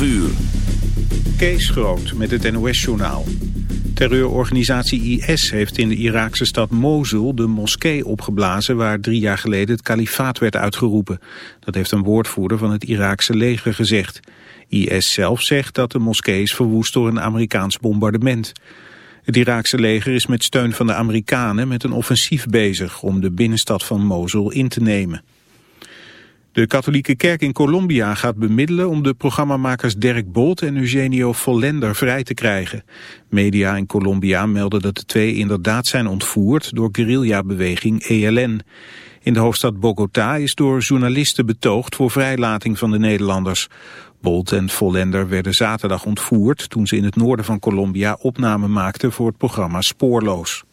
12 uur. Kees Groot met het NOS-journaal. Terreurorganisatie IS heeft in de Iraakse stad Mosul de moskee opgeblazen... waar drie jaar geleden het kalifaat werd uitgeroepen. Dat heeft een woordvoerder van het Iraakse leger gezegd. IS zelf zegt dat de moskee is verwoest door een Amerikaans bombardement. Het Iraakse leger is met steun van de Amerikanen met een offensief bezig... om de binnenstad van Mosul in te nemen. De katholieke kerk in Colombia gaat bemiddelen om de programmamakers Dirk Bolt en Eugenio Vollender vrij te krijgen. Media in Colombia melden dat de twee inderdaad zijn ontvoerd door guerrillabeweging ELN. In de hoofdstad Bogota is door journalisten betoogd voor vrijlating van de Nederlanders. Bolt en Vollender werden zaterdag ontvoerd toen ze in het noorden van Colombia opname maakten voor het programma Spoorloos.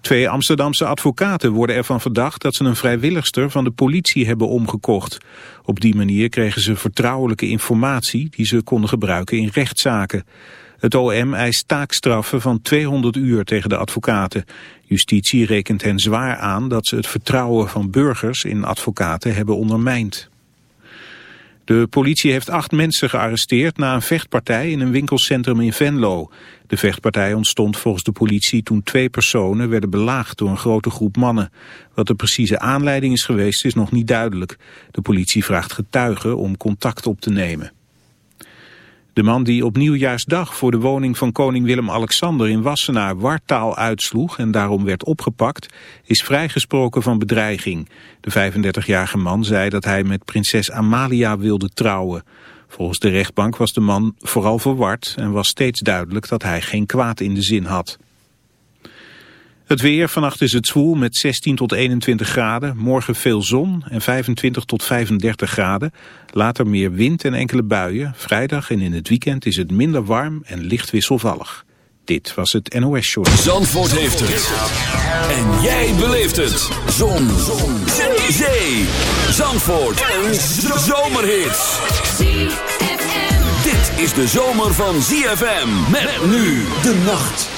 Twee Amsterdamse advocaten worden ervan verdacht dat ze een vrijwilligster van de politie hebben omgekocht. Op die manier kregen ze vertrouwelijke informatie die ze konden gebruiken in rechtszaken. Het OM eist taakstraffen van 200 uur tegen de advocaten. Justitie rekent hen zwaar aan dat ze het vertrouwen van burgers in advocaten hebben ondermijnd. De politie heeft acht mensen gearresteerd na een vechtpartij in een winkelcentrum in Venlo. De vechtpartij ontstond volgens de politie toen twee personen werden belaagd door een grote groep mannen. Wat de precieze aanleiding is geweest is nog niet duidelijk. De politie vraagt getuigen om contact op te nemen. De man die op nieuwjaarsdag voor de woning van koning Willem-Alexander in Wassenaar wartaal uitsloeg en daarom werd opgepakt, is vrijgesproken van bedreiging. De 35-jarige man zei dat hij met prinses Amalia wilde trouwen. Volgens de rechtbank was de man vooral verward en was steeds duidelijk dat hij geen kwaad in de zin had. Het weer, vannacht is het zwoel met 16 tot 21 graden. Morgen veel zon en 25 tot 35 graden. Later meer wind en enkele buien. Vrijdag en in het weekend is het minder warm en licht wisselvallig. Dit was het NOS Show. Zandvoort heeft het. En jij beleeft het. Zon. zon. Zee. Zee. Zandvoort. Een zomerhit. Dit is de zomer van ZFM. Met nu de nacht.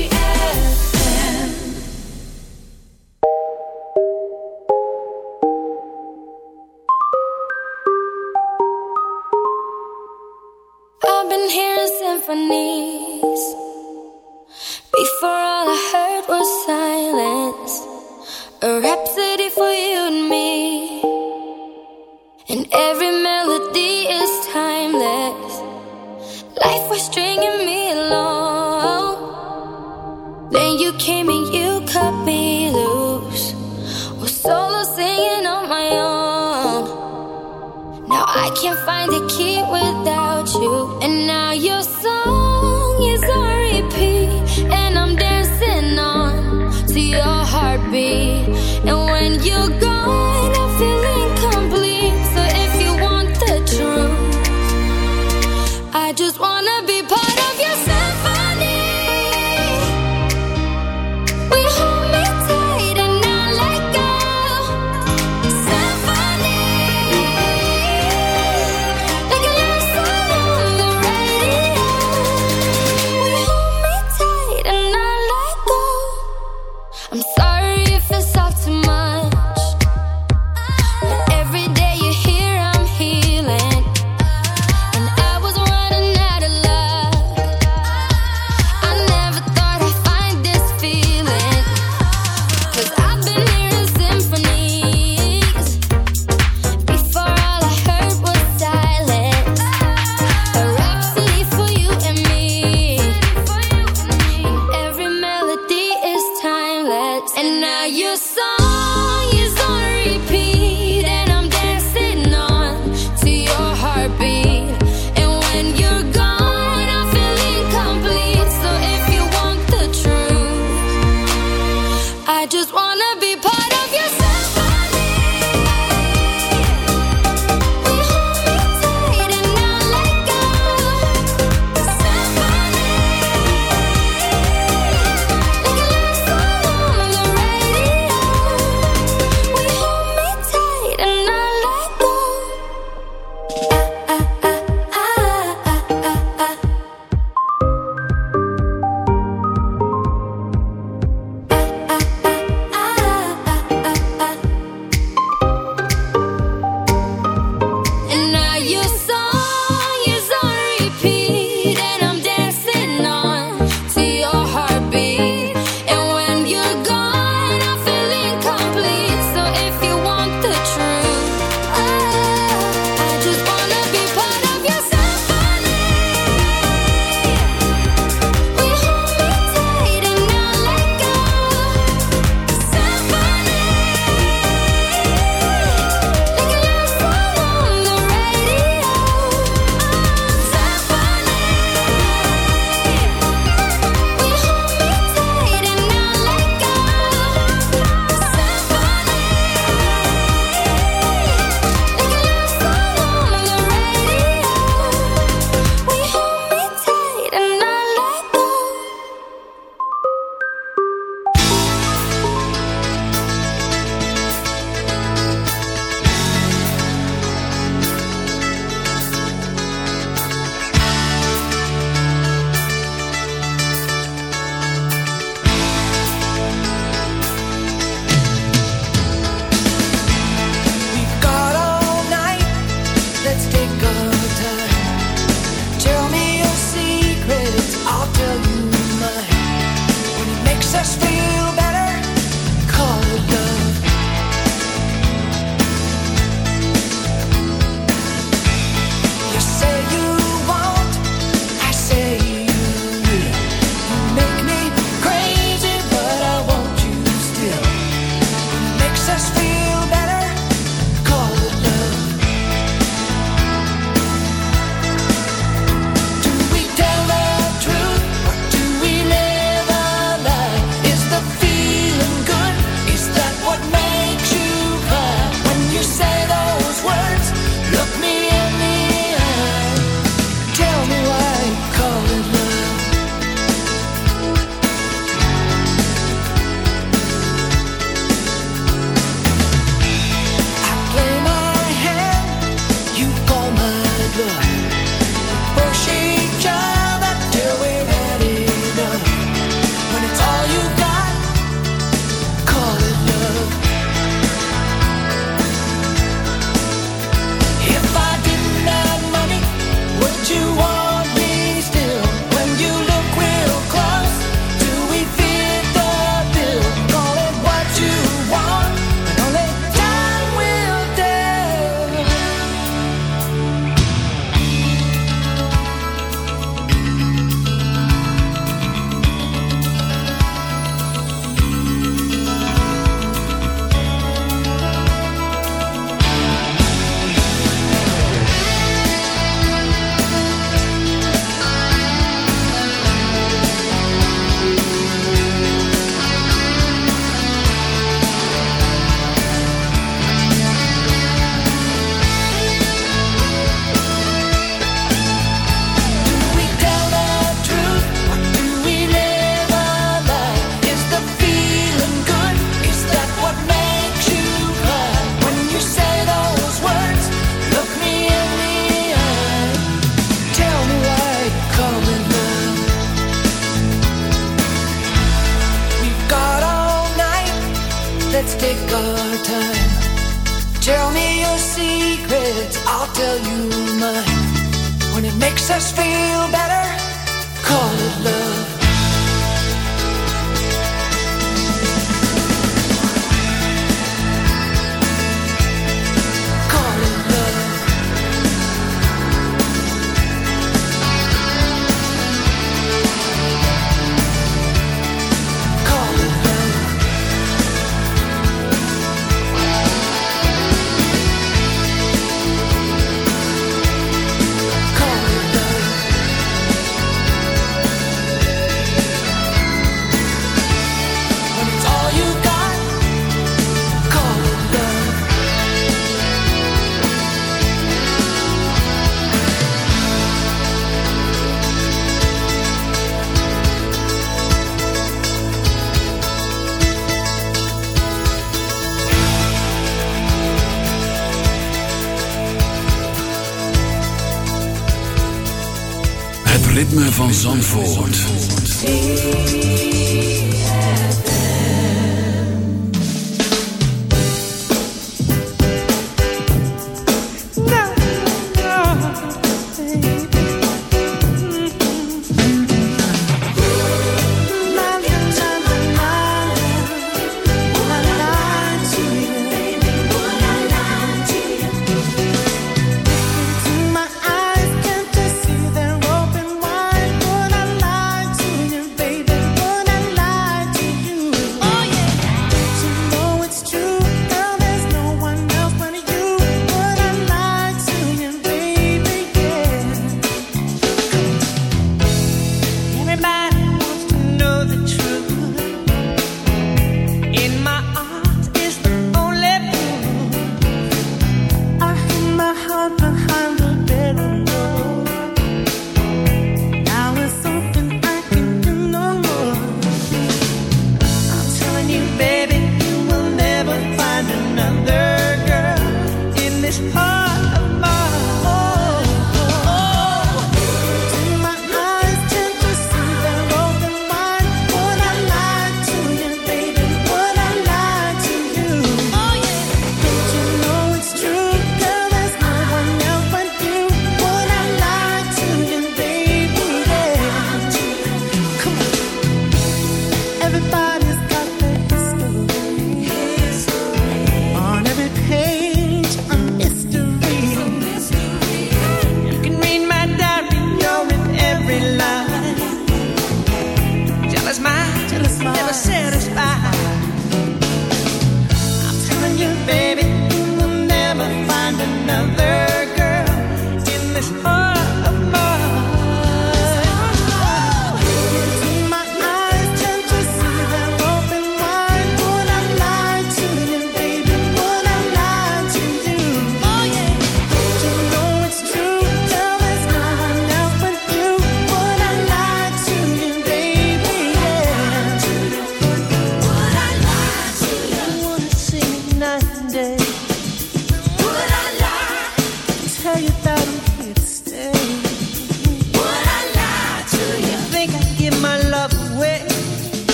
Zandvoort.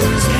Yeah.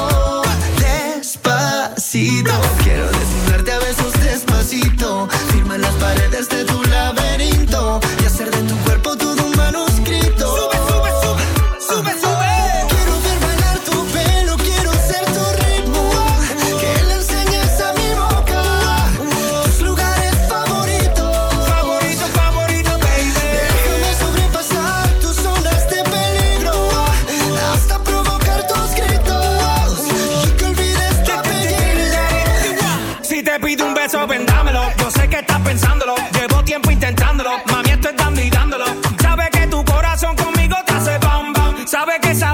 Beso, vendámelo. Yo sé que estás pensándolo. Llevo tiempo intentándolo. Mami, esto es dando y dándolo. Sabe que tu corazón conmigo te hace bam bam. Sabe que esa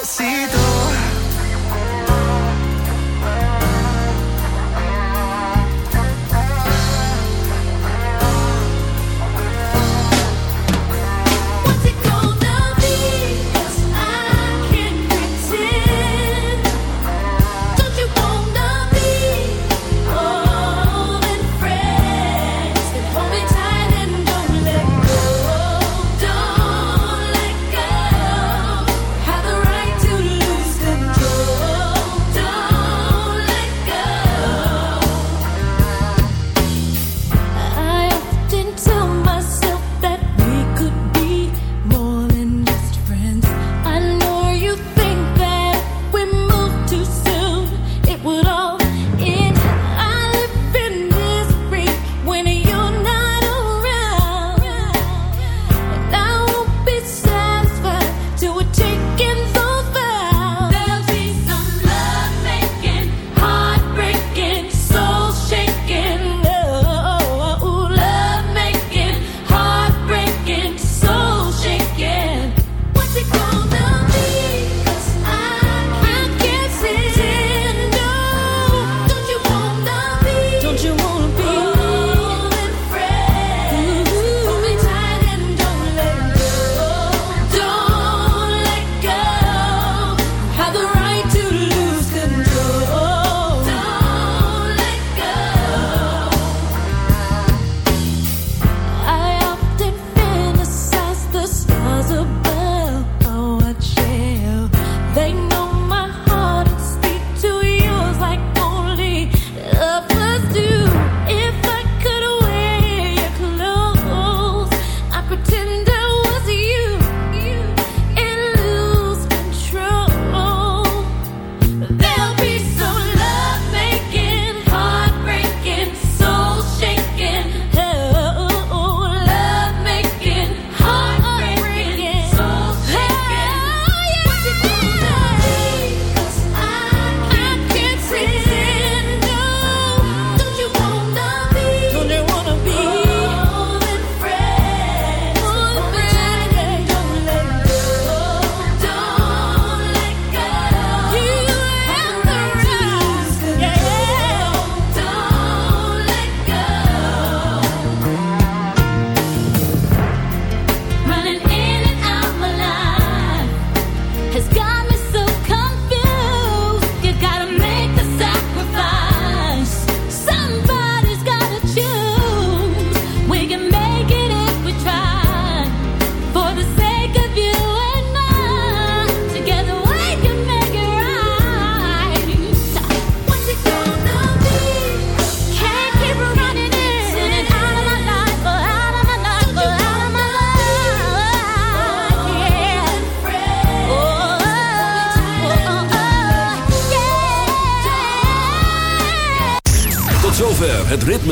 necesito